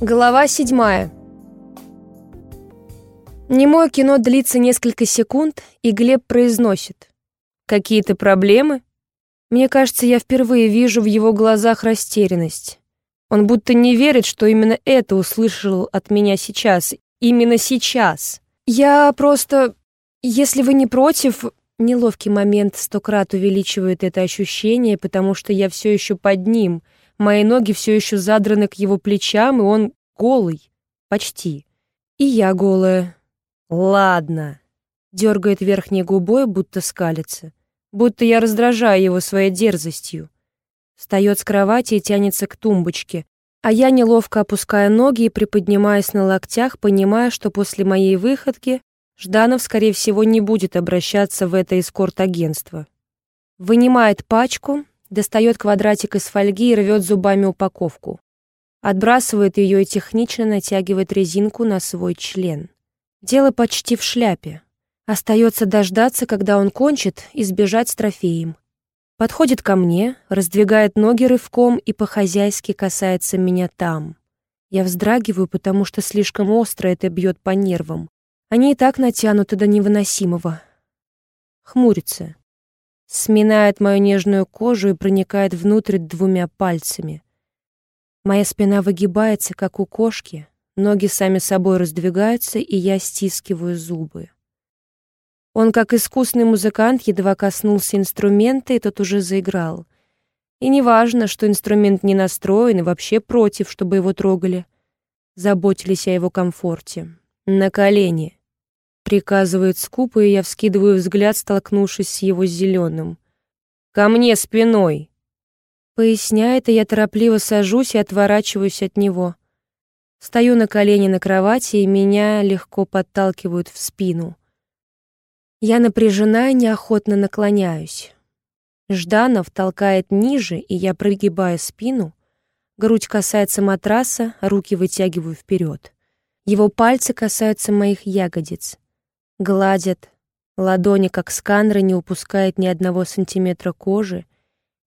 Глава седьмая. Немое кино длится несколько секунд, и Глеб произносит. «Какие-то проблемы?» Мне кажется, я впервые вижу в его глазах растерянность. Он будто не верит, что именно это услышал от меня сейчас. Именно сейчас. Я просто... Если вы не против... Неловкий момент сто крат увеличивает это ощущение, потому что я все еще под ним — Мои ноги все еще задраны к его плечам, и он голый. Почти. И я голая. Ладно. Дергает верхней губой, будто скалится. Будто я раздражаю его своей дерзостью. Встает с кровати и тянется к тумбочке. А я неловко опускаю ноги и приподнимаясь на локтях, понимая, что после моей выходки Жданов, скорее всего, не будет обращаться в это эскорт-агентство. Вынимает пачку, достает квадратик из фольги и рвет зубами упаковку. Отбрасывает ее и технично натягивает резинку на свой член. Дело почти в шляпе. Остается дождаться, когда он кончит, и сбежать с трофеем. Подходит ко мне, раздвигает ноги рывком и по-хозяйски касается меня там. Я вздрагиваю, потому что слишком остро это бьет по нервам. Они и так натянуты до невыносимого. Хмурится сминает мою нежную кожу и проникает внутрь двумя пальцами. Моя спина выгибается, как у кошки, ноги сами собой раздвигаются, и я стискиваю зубы. Он, как искусный музыкант, едва коснулся инструмента, и тот уже заиграл. И не важно, что инструмент не настроен и вообще против, чтобы его трогали. Заботились о его комфорте. На колени. Приказывает скупо, и я вскидываю взгляд, столкнувшись с его зеленым. «Ко мне спиной!» Поясняет, и я торопливо сажусь и отворачиваюсь от него. Стою на колени на кровати, и меня легко подталкивают в спину. Я напряжена и неохотно наклоняюсь. Жданов толкает ниже, и я прогибаю спину. Грудь касается матраса, руки вытягиваю вперед. Его пальцы касаются моих ягодиц гладят, ладони, как сканеры, не упускает ни одного сантиметра кожи,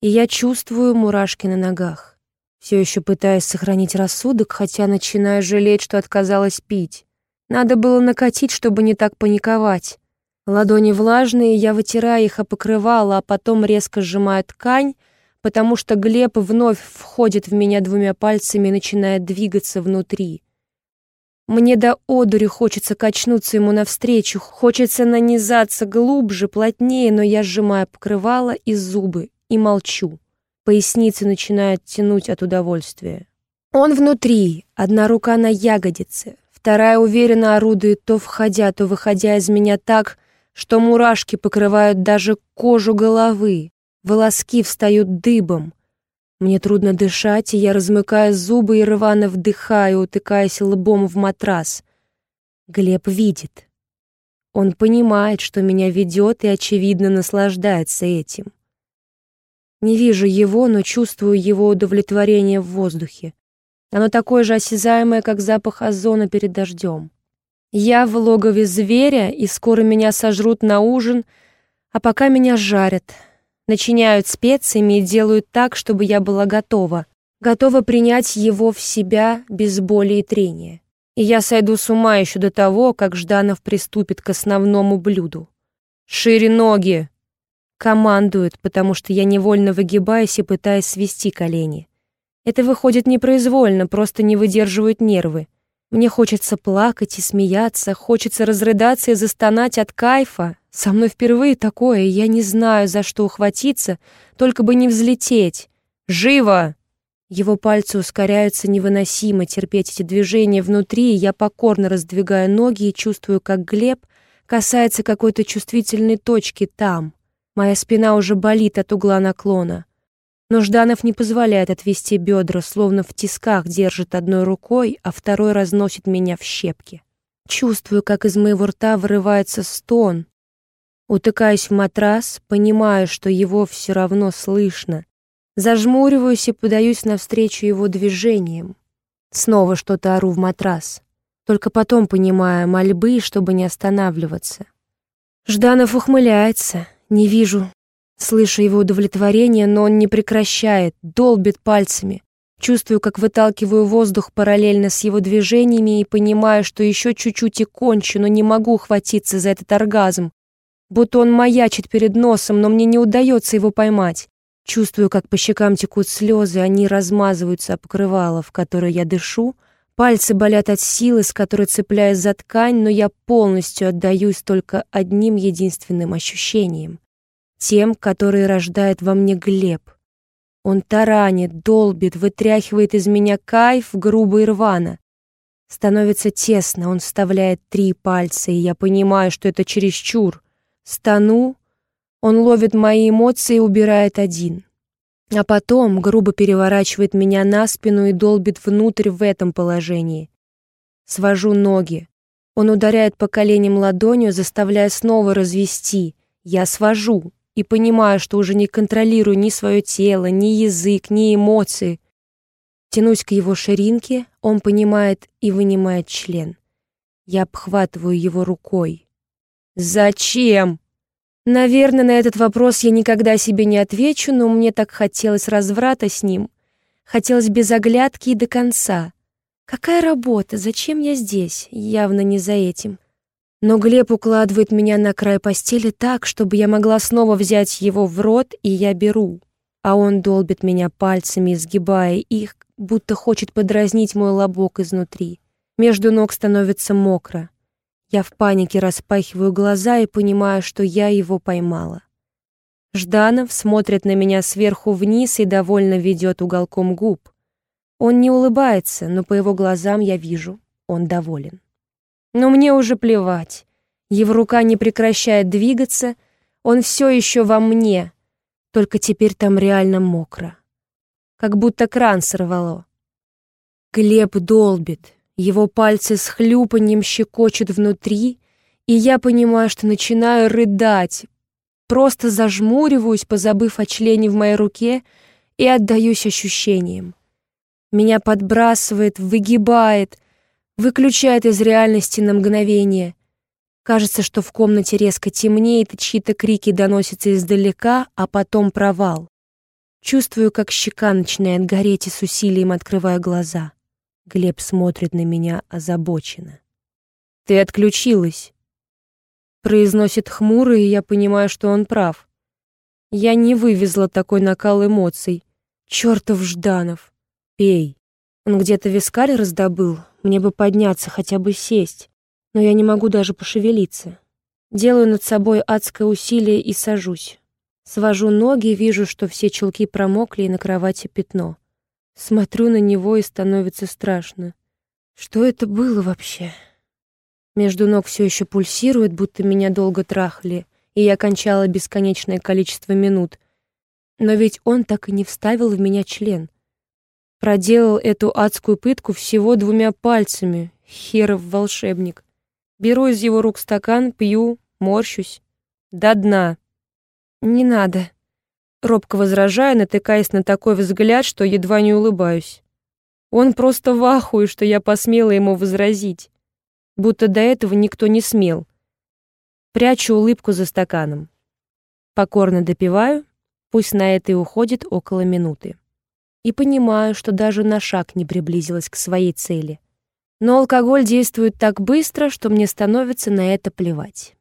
и я чувствую мурашки на ногах. Все еще пытаюсь сохранить рассудок, хотя начинаю жалеть, что отказалась пить. Надо было накатить, чтобы не так паниковать. Ладони влажные, я вытираю их о покрывало, а потом резко сжимаю ткань, потому что Глеб вновь входит в меня двумя пальцами и начинает двигаться внутри. Мне до одури хочется качнуться ему навстречу, хочется нанизаться глубже, плотнее, но я сжимаю покрывало и зубы и молчу. Поясница начинает тянуть от удовольствия. Он внутри, одна рука на ягодице, вторая уверенно орудует то входя, то выходя из меня так, что мурашки покрывают даже кожу головы, волоски встают дыбом. Мне трудно дышать, и я размыкаю зубы и рвано вдыхаю, утыкаясь лбом в матрас. Глеб видит. Он понимает, что меня ведет, и, очевидно, наслаждается этим. Не вижу его, но чувствую его удовлетворение в воздухе. Оно такое же осязаемое, как запах озона перед дождем. Я в логове зверя, и скоро меня сожрут на ужин, а пока меня жарят — начиняют специями и делают так, чтобы я была готова, готова принять его в себя без боли и трения. И я сойду с ума еще до того, как Жданов приступит к основному блюду. «Шире ноги!» Командует, потому что я невольно выгибаюсь и пытаюсь свести колени. Это выходит непроизвольно, просто не выдерживают нервы. Мне хочется плакать и смеяться, хочется разрыдаться и застонать от кайфа, со мной впервые такое, я не знаю, за что ухватиться, только бы не взлететь. Живо! Его пальцы ускоряются невыносимо терпеть эти движения внутри, я покорно раздвигаю ноги и чувствую, как Глеб касается какой-то чувствительной точки там. Моя спина уже болит от угла наклона. Но Жданов не позволяет отвести бедра, словно в тисках держит одной рукой, а второй разносит меня в щепки. Чувствую, как из моего рта вырывается стон, Утыкаюсь в матрас, понимаю, что его все равно слышно. Зажмуриваюсь и подаюсь навстречу его движениям. Снова что-то ору в матрас. Только потом понимаю мольбы, чтобы не останавливаться. Жданов ухмыляется. Не вижу. Слышу его удовлетворение, но он не прекращает, долбит пальцами. Чувствую, как выталкиваю воздух параллельно с его движениями и понимаю, что еще чуть-чуть и кончу, но не могу ухватиться за этот оргазм. Будто он маячит перед носом, но мне не удается его поймать. Чувствую, как по щекам текут слезы, они размазываются об покрывало, в которое я дышу. Пальцы болят от силы, с которой цепляюсь за ткань, но я полностью отдаюсь только одним единственным ощущением. Тем, которые рождает во мне Глеб — он таранит, долбит, вытряхивает из меня кайф грубо и рвано. Становится тесно, он вставляет три пальца, и я понимаю, что это чересчур. Стану, он ловит мои эмоции и убирает один. А потом грубо переворачивает меня на спину и долбит внутрь в этом положении. Свожу ноги. Он ударяет по коленям ладонью, заставляя снова развести. Я свожу, и понимаю, что уже не контролирую ни свое тело, ни язык, ни эмоции. Тянусь к его ширинке, он понимает и вынимает член. Я обхватываю его рукой. «Зачем?» Наверное, на этот вопрос я никогда себе не отвечу, но мне так хотелось разврата с ним. Хотелось без оглядки и до конца. Какая работа? Зачем я здесь? Явно не за этим. Но Глеб укладывает меня на край постели так, чтобы я могла снова взять его в рот, и я беру. А он долбит меня пальцами, сгибая их, будто хочет подразнить мой лобок изнутри. Между ног становится мокро. Я в панике распахиваю глаза и понимаю, что я его поймала. Жданов смотрит на меня сверху вниз и довольно ведет уголком губ. Он не улыбается, но по его глазам я вижу, он доволен. Но мне уже плевать. Его рука не прекращает двигаться, он все еще во мне, только теперь там реально мокро. Как будто кран сорвало. Глеб долбит, его пальцы с хлюпаньем щекочут внутри, и я понимаю, что начинаю рыдать, просто зажмуриваюсь, позабыв о члене в моей руке, и отдаюсь ощущениям. Меня подбрасывает, выгибает — выключает из реальности на мгновение. Кажется, что в комнате резко темнеет, и чьи-то крики доносятся издалека, а потом провал. Чувствую, как щека начинает гореть и с усилием открываю глаза. Глеб смотрит на меня озабоченно. «Ты отключилась», — произносит хмуро, и я понимаю, что он прав. Я не вывезла такой накал эмоций. Чёртов Жданов. Пей. Он где-то вискарь раздобыл, мне бы подняться, хотя бы сесть, но я не могу даже пошевелиться. Делаю над собой адское усилие и сажусь. Свожу ноги, вижу, что все чулки промокли и на кровати пятно. Смотрю на него и становится страшно. Что это было вообще? Между ног все еще пульсирует, будто меня долго трахали, и я кончала бесконечное количество минут. Но ведь он так и не вставил в меня член — Проделал эту адскую пытку всего двумя пальцами, херов волшебник. Беру из его рук стакан, пью, морщусь. До дна. Не надо. Робко возражаю, натыкаясь на такой взгляд, что едва не улыбаюсь. Он просто в ахуе, что я посмела ему возразить. Будто до этого никто не смел. Прячу улыбку за стаканом. Покорно допиваю, пусть на это и уходит около минуты и понимаю, что даже на шаг не приблизилась к своей цели. Но алкоголь действует так быстро, что мне становится на это плевать.